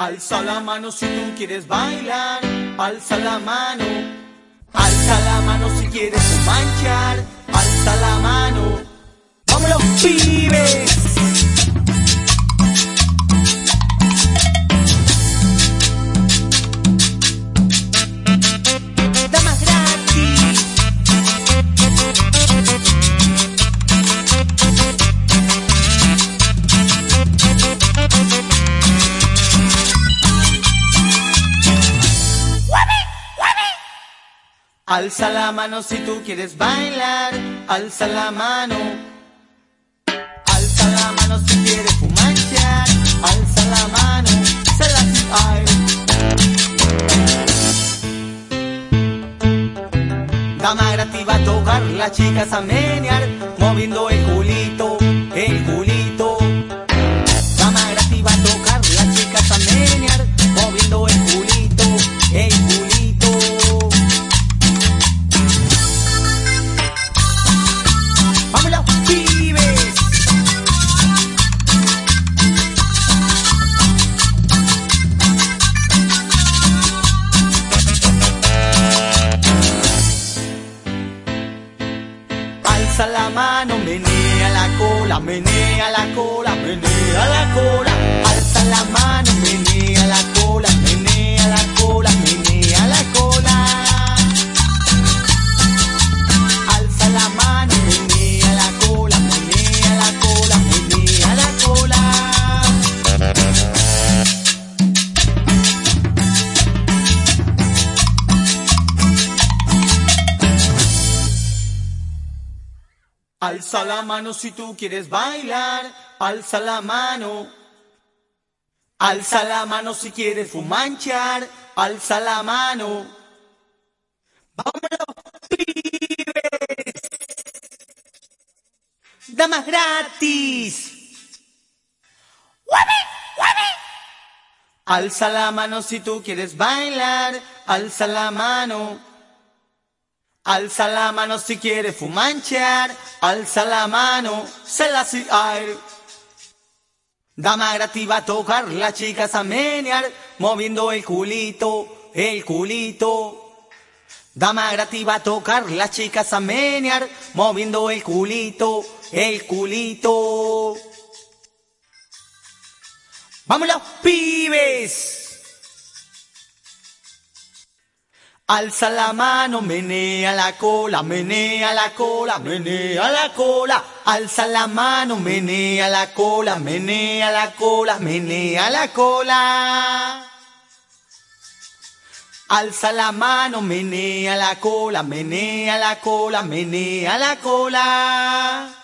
Alza la mano si tú quieres bailar, alza la mano. Alza la mano si quieres manchar, alza la mano. ¡Vámonos, pibes! Alza la mano si tú quieres bailar, alza la mano. Alza la mano si quieres fumanchear, alza la mano. Se la ay. Dama gratis va a tocar, las chicas a menear, moviendo el mano, menea la cola, menea la cola, menea la cola. Alza la mano, Alza la mano si tú quieres bailar, alza la mano. Alza la mano si quieres fumanchar, alza la mano. ¡Vámonos, pibes! ¡Damas gratis! Alza la mano si tú quieres bailar, alza la mano. Alza la mano si quieres fumanchear, alza la mano, se la si aire. Dama gratis va a tocar, las chicas a menear, moviendo el culito, el culito. Dama gratis va a tocar, las chicas a menear, moviendo el culito, el culito. ¡Vámonos, pibes! Alza la mano, menea la cola, menea la cola, menea la cola. Alza la mano, menea la cola, menea la cola, menea la cola. Alza la mano, menea la cola, menea la cola, menea la cola.